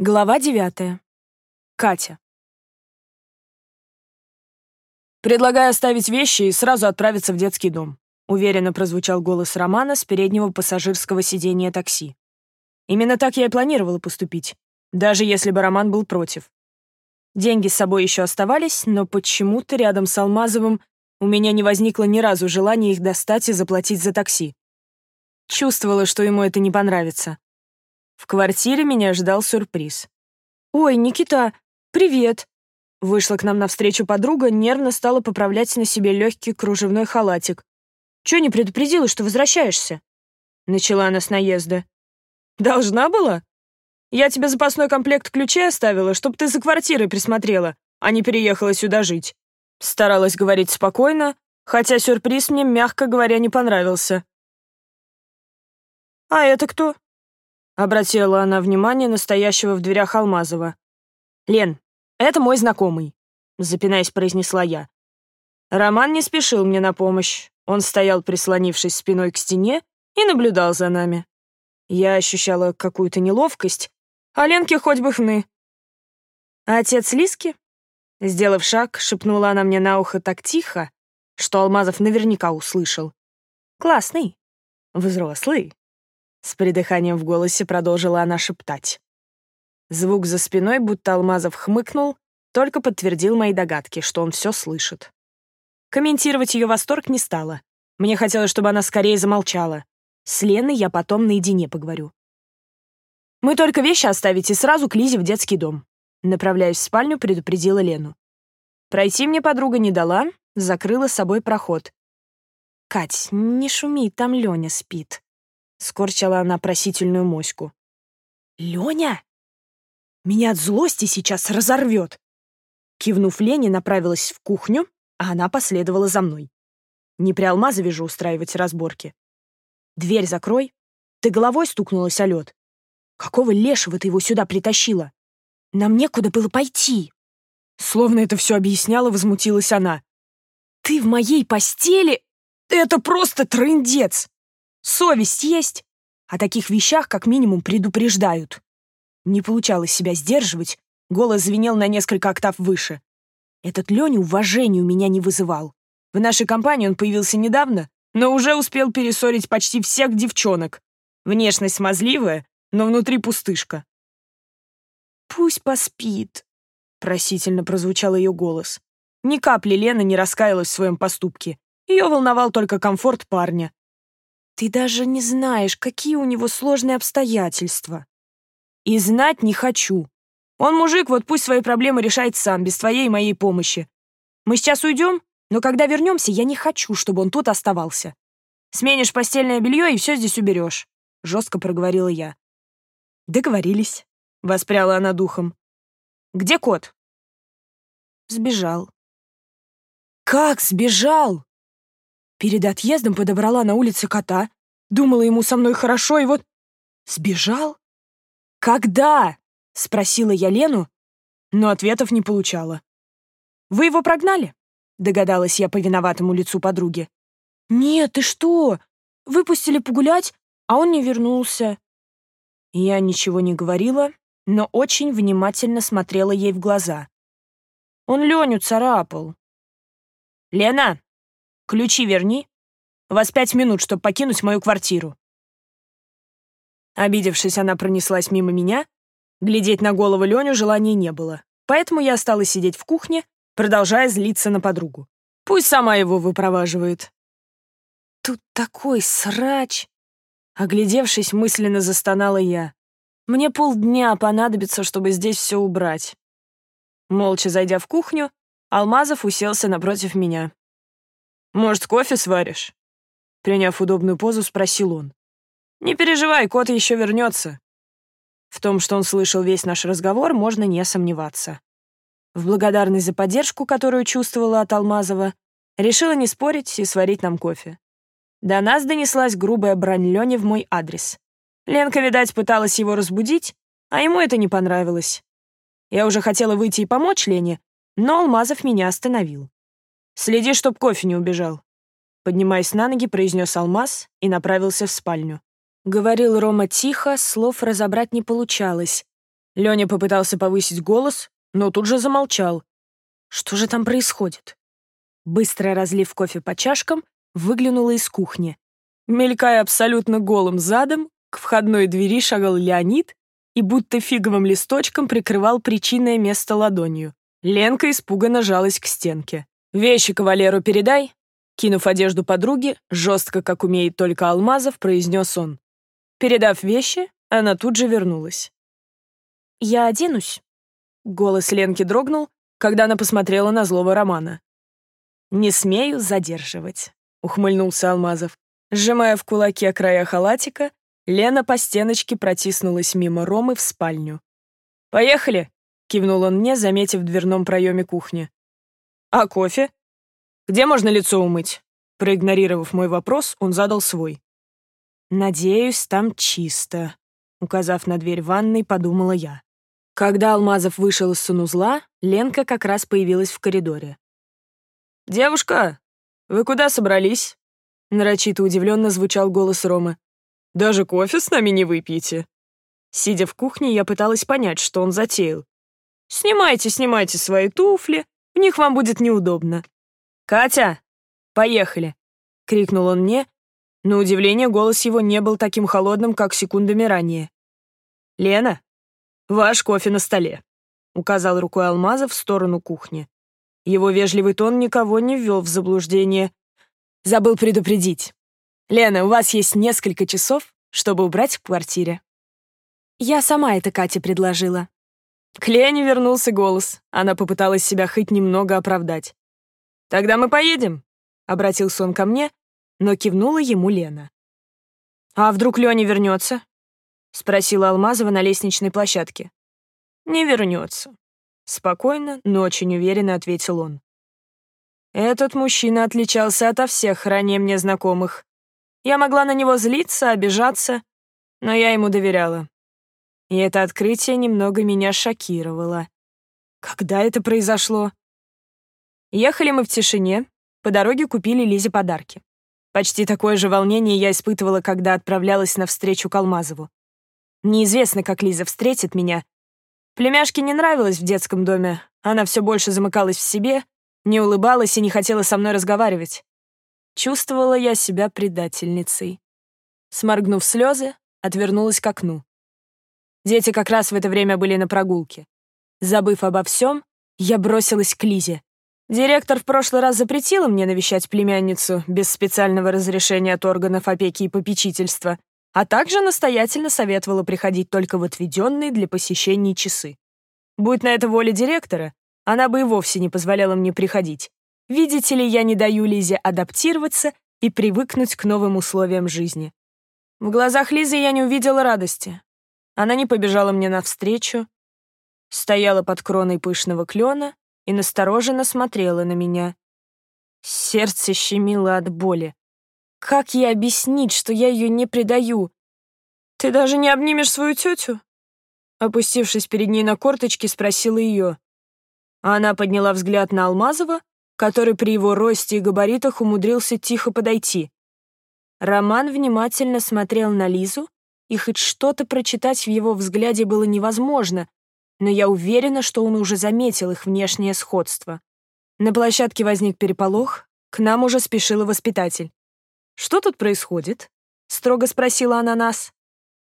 Глава девятая. Катя. «Предлагаю оставить вещи и сразу отправиться в детский дом», уверенно прозвучал голос Романа с переднего пассажирского сидения такси. Именно так я и планировала поступить, даже если бы Роман был против. Деньги с собой еще оставались, но почему-то рядом с Алмазовым у меня не возникло ни разу желания их достать и заплатить за такси. Чувствовала, что ему это не понравится. В квартире меня ждал сюрприз. «Ой, Никита, привет!» Вышла к нам навстречу подруга, нервно стала поправлять на себе легкий кружевной халатик. «Чё не предупредила, что возвращаешься?» Начала она с наезда. «Должна была? Я тебе запасной комплект ключей оставила, чтобы ты за квартирой присмотрела, а не переехала сюда жить». Старалась говорить спокойно, хотя сюрприз мне, мягко говоря, не понравился. «А это кто?» Обратила она внимание настоящего в дверях Алмазова. «Лен, это мой знакомый», — запинаясь, произнесла я. Роман не спешил мне на помощь. Он стоял, прислонившись спиной к стене, и наблюдал за нами. Я ощущала какую-то неловкость, а Ленке хоть бы хны. «А отец Лиски?» Сделав шаг, шепнула она мне на ухо так тихо, что Алмазов наверняка услышал. «Классный, взрослый». С придыханием в голосе продолжила она шептать. Звук за спиной, будто Алмазов хмыкнул, только подтвердил мои догадки, что он все слышит. Комментировать ее восторг не стала. Мне хотелось, чтобы она скорее замолчала. С Леной я потом наедине поговорю. «Мы только вещи оставить и сразу к Лизе в детский дом». Направляясь в спальню, предупредила Лену. Пройти мне подруга не дала, закрыла собой проход. «Кать, не шуми, там Леня спит», Скорчила она просительную моську. «Леня? Меня от злости сейчас разорвет!» Кивнув Лене, направилась в кухню, а она последовала за мной. Не при Алмазове же устраивать разборки. «Дверь закрой!» Ты головой стукнулась о лед. «Какого лешего ты его сюда притащила? Нам некуда было пойти!» Словно это все объясняла, возмутилась она. «Ты в моей постели? Это просто трындец!» Совесть есть. О таких вещах как минимум предупреждают. Не получалось себя сдерживать, голос звенел на несколько октав выше. Этот Леня уважения у меня не вызывал. В нашей компании он появился недавно, но уже успел перессорить почти всех девчонок. Внешность смазливая, но внутри пустышка. «Пусть поспит», — просительно прозвучал ее голос. Ни капли Лена не раскаялась в своем поступке. Ее волновал только комфорт парня. Ты даже не знаешь, какие у него сложные обстоятельства. И знать не хочу. Он мужик, вот пусть свои проблемы решает сам, без твоей и моей помощи. Мы сейчас уйдем, но когда вернемся, я не хочу, чтобы он тут оставался. Сменишь постельное белье и все здесь уберешь», — жестко проговорила я. «Договорились», — воспряла она духом. «Где кот?» «Сбежал». «Как сбежал?» Перед отъездом подобрала на улице кота, думала ему со мной хорошо, и вот... Сбежал? Когда? Спросила я Лену, но ответов не получала. Вы его прогнали? Догадалась я по виноватому лицу подруги. Нет, ты что? Выпустили погулять, а он не вернулся. Я ничего не говорила, но очень внимательно смотрела ей в глаза. Он Леню царапал. «Лена, Ключи верни. У вас пять минут, чтобы покинуть мою квартиру». Обидевшись, она пронеслась мимо меня. Глядеть на голову Леню желания не было. Поэтому я осталась сидеть в кухне, продолжая злиться на подругу. Пусть сама его выпроваживает. Тут такой срач. Оглядевшись, мысленно застонала я. Мне полдня понадобится, чтобы здесь все убрать. Молча зайдя в кухню, Алмазов уселся напротив меня. Может, кофе сваришь?» Приняв удобную позу, спросил он. «Не переживай, кот еще вернется». В том, что он слышал весь наш разговор, можно не сомневаться. В благодарность за поддержку, которую чувствовала от Алмазова, решила не спорить и сварить нам кофе. До нас донеслась грубая брань Лёни в мой адрес. Ленка, видать, пыталась его разбудить, а ему это не понравилось. Я уже хотела выйти и помочь Лене, но Алмазов меня остановил. «Следи, чтоб кофе не убежал», — поднимаясь на ноги, произнес Алмаз и направился в спальню. Говорил Рома тихо, слов разобрать не получалось. Леня попытался повысить голос, но тут же замолчал. Что же там происходит? Быстро разлив кофе по чашкам, выглянула из кухни. Мелькая абсолютно голым задом, к входной двери шагал Леонид и будто фиговым листочком прикрывал причинное место ладонью. Ленка испуганно жалась к стенке. «Вещи кавалеру передай!» Кинув одежду подруги, жестко, как умеет только Алмазов, произнес он. Передав вещи, она тут же вернулась. «Я оденусь». Голос Ленки дрогнул, когда она посмотрела на злого Романа. «Не смею задерживать», — ухмыльнулся Алмазов. Сжимая в кулаке края халатика, Лена по стеночке протиснулась мимо Ромы в спальню. «Поехали!» — кивнул он мне, заметив в дверном проеме кухни. «А кофе? Где можно лицо умыть?» Проигнорировав мой вопрос, он задал свой. «Надеюсь, там чисто», — указав на дверь ванной, подумала я. Когда Алмазов вышел из санузла, Ленка как раз появилась в коридоре. «Девушка, вы куда собрались?» Нарочито удивленно звучал голос Ромы. «Даже кофе с нами не выпьете?» Сидя в кухне, я пыталась понять, что он затеял. «Снимайте, снимайте свои туфли, в них вам будет неудобно». «Катя, поехали!» — крикнул он мне. На удивление, голос его не был таким холодным, как секундами ранее. «Лена, ваш кофе на столе», — указал рукой Алмазов в сторону кухни. Его вежливый тон никого не ввел в заблуждение. Забыл предупредить. «Лена, у вас есть несколько часов, чтобы убрать в квартире». Я сама это Кате предложила. К Лене вернулся голос. Она попыталась себя хоть немного оправдать. «Тогда мы поедем», — обратился он ко мне, но кивнула ему Лена. «А вдруг Леня вернется?» — спросила Алмазова на лестничной площадке. «Не вернется», — спокойно, но очень уверенно ответил он. Этот мужчина отличался ото всех ранее мне знакомых. Я могла на него злиться, обижаться, но я ему доверяла. И это открытие немного меня шокировало. Когда это произошло? Ехали мы в тишине, по дороге купили Лизе подарки. Почти такое же волнение я испытывала, когда отправлялась на встречу к Алмазову. Неизвестно, как Лиза встретит меня. Племяшке не нравилось в детском доме, она все больше замыкалась в себе, не улыбалась и не хотела со мной разговаривать. Чувствовала я себя предательницей. Сморгнув слезы, отвернулась к окну. Дети как раз в это время были на прогулке. Забыв обо всем, я бросилась к Лизе. Директор в прошлый раз запретила мне навещать племянницу без специального разрешения от органов опеки и попечительства, а также настоятельно советовала приходить только в отведенные для посещений часы. Будь на это воля директора, она бы и вовсе не позволяла мне приходить. Видите ли, я не даю Лизе адаптироваться и привыкнуть к новым условиям жизни. В глазах Лизы я не увидела радости. Она не побежала мне навстречу, стояла под кроной пышного клена и настороженно смотрела на меня. Сердце щемило от боли. Как ей объяснить, что я ее не предаю? Ты даже не обнимешь свою тетю? Опустившись перед ней на корточки, спросила ее. Она подняла взгляд на Алмазова, который при его росте и габаритах умудрился тихо подойти. Роман внимательно смотрел на Лизу, и хоть что-то прочитать в его взгляде было невозможно, но я уверена, что он уже заметил их внешнее сходство. На площадке возник переполох, к нам уже спешила воспитатель. «Что тут происходит?» — строго спросила она нас.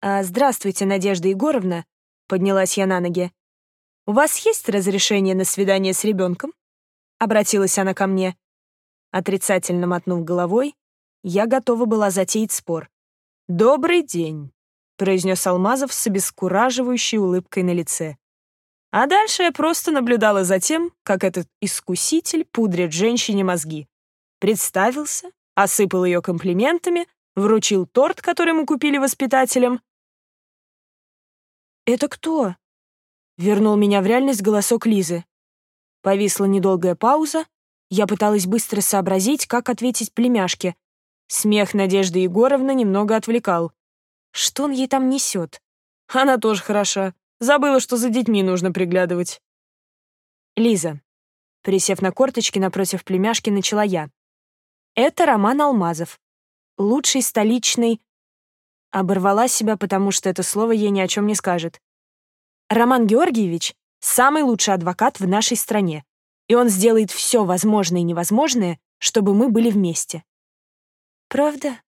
«А, «Здравствуйте, Надежда Егоровна», — поднялась я на ноги. «У вас есть разрешение на свидание с ребенком?» — обратилась она ко мне. Отрицательно мотнув головой, я готова была затеять спор. «Добрый день», — произнес Алмазов с обескураживающей улыбкой на лице. А дальше я просто наблюдала за тем, как этот искуситель пудрит женщине мозги. Представился, осыпал ее комплиментами, вручил торт, который мы купили воспитателям. «Это кто?» — вернул меня в реальность голосок Лизы. Повисла недолгая пауза. Я пыталась быстро сообразить, как ответить племяшке. Смех Надежды Егоровны немного отвлекал. Что он ей там несет? Она тоже хороша. Забыла, что за детьми нужно приглядывать. Лиза. Присев на корточки напротив племяшки, начала я. Это Роман Алмазов. Лучший столичный... Оборвала себя, потому что это слово ей ни о чем не скажет. Роман Георгиевич — самый лучший адвокат в нашей стране, и он сделает все возможное и невозможное, чтобы мы были вместе. Правда?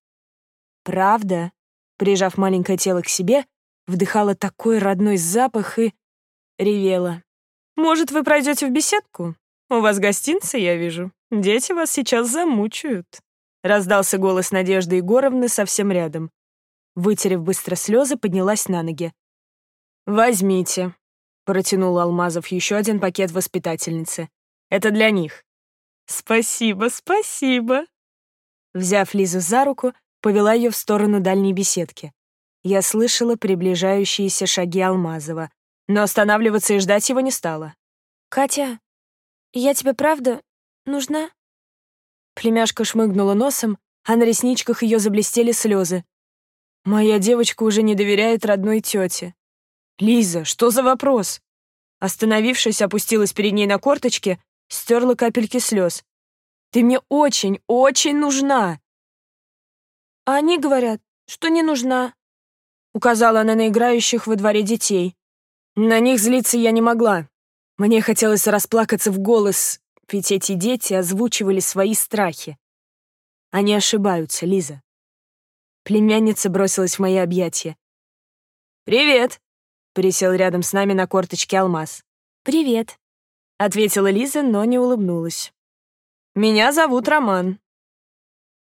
Правда. Прижав маленькое тело к себе, вдыхала такой родной запах и ревела. Может, вы пройдете в беседку? У вас гостинцы, я вижу. Дети вас сейчас замучают. Раздался голос Надежды Егоровны совсем рядом. Вытерев быстро слезы, поднялась на ноги. «Возьмите», — протянул Алмазов еще один пакет воспитательницы. «Это для них». «Спасибо, спасибо». Взяв Лизу за руку, повела ее в сторону дальней беседки. Я слышала приближающиеся шаги Алмазова, но останавливаться и ждать его не стала. «Катя, я тебе правда нужна?» Племяшка шмыгнула носом, а на ресничках ее заблестели слезы. Моя девочка уже не доверяет родной тете. «Лиза, что за вопрос?» Остановившись, опустилась перед ней на корточки, стерла капельки слез. «Ты мне очень, очень нужна!» «А они говорят, что не нужна», — указала она на играющих во дворе детей. На них злиться я не могла. Мне хотелось расплакаться в голос, ведь эти дети озвучивали свои страхи. Они ошибаются, Лиза. Племянница бросилась в мои объятия. «Привет!» Присел рядом с нами на корточке алмаз. «Привет», — ответила Лиза, но не улыбнулась. «Меня зовут Роман».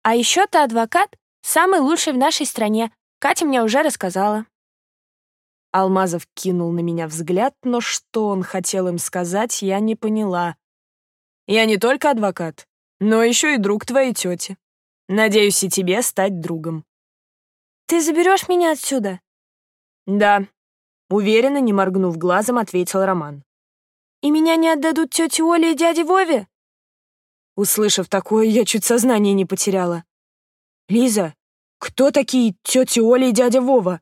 «А еще ты адвокат, самый лучший в нашей стране. Катя мне уже рассказала». Алмазов кинул на меня взгляд, но что он хотел им сказать, я не поняла. «Я не только адвокат, но еще и друг твоей тети. Надеюсь и тебе стать другом». «Ты заберешь меня отсюда?» «Да», Уверенно, не моргнув глазом, ответил Роман. «И меня не отдадут тете Оле и дяде Вове?» Услышав такое, я чуть сознание не потеряла. «Лиза, кто такие тетя Оля и дядя Вова?»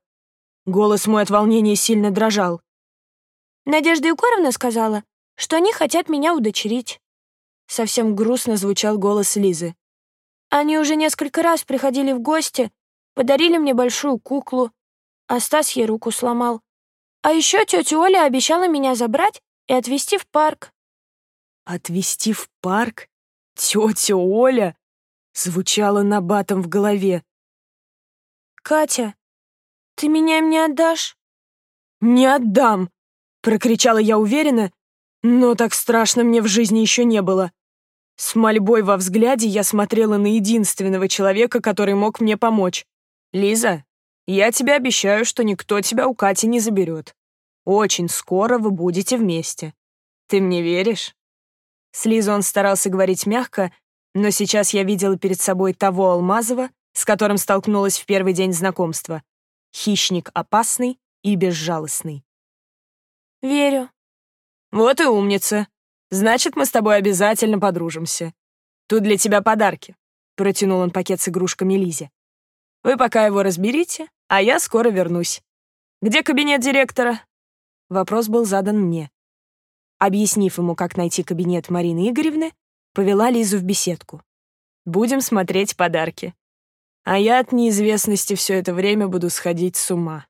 Голос мой от волнения сильно дрожал. «Надежда Егоровна сказала, что они хотят меня удочерить». Совсем грустно звучал голос Лизы. «Они уже несколько раз приходили в гости, подарили мне большую куклу, а Стас ей руку сломал. А еще тетя Оля обещала меня забрать и отвезти в парк. Отвезти в парк? Тетя Оля? Звучало набатом в голове. Катя, ты меня им не отдашь? Не отдам, прокричала я уверенно, но так страшно мне в жизни еще не было. С мольбой во взгляде я смотрела на единственного человека, который мог мне помочь. «Лиза, я тебе обещаю, что никто тебя у Кати не заберет. Очень скоро вы будете вместе. Ты мне веришь?» С Лизой он старался говорить мягко, но сейчас я видела перед собой того Алмазова, с которым столкнулась в первый день знакомства. Хищник опасный и безжалостный. «Верю». «Вот и умница. Значит, мы с тобой обязательно подружимся. Тут для тебя подарки», — протянул он пакет с игрушками Лизе. «Вы пока его разберите, а я скоро вернусь. Где кабинет директора?» Вопрос был задан мне. Объяснив ему, как найти кабинет Марины Игоревны, повела Лизу в беседку. «Будем смотреть подарки. А я от неизвестности все это время буду сходить с ума».